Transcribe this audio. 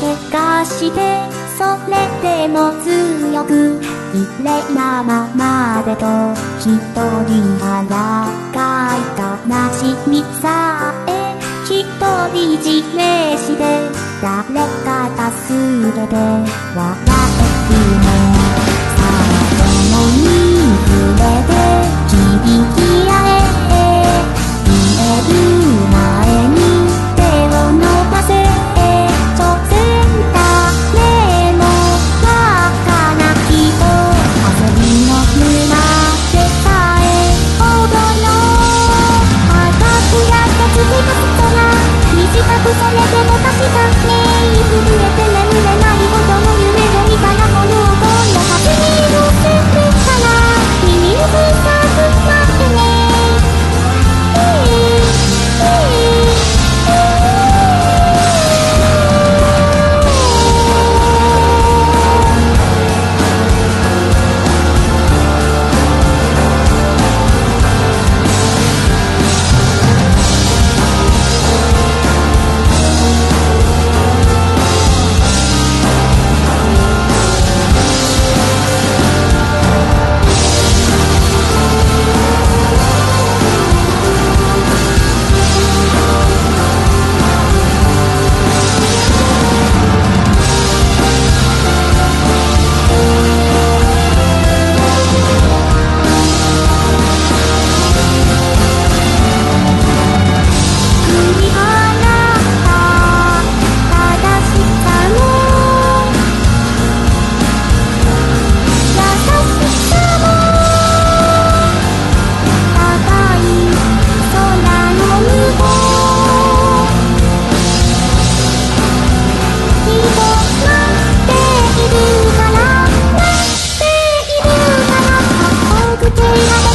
けがしてそれでも強くいれなままでと一人腹かい悲なしみさえ一人じめして誰か助けて笑って夢 oh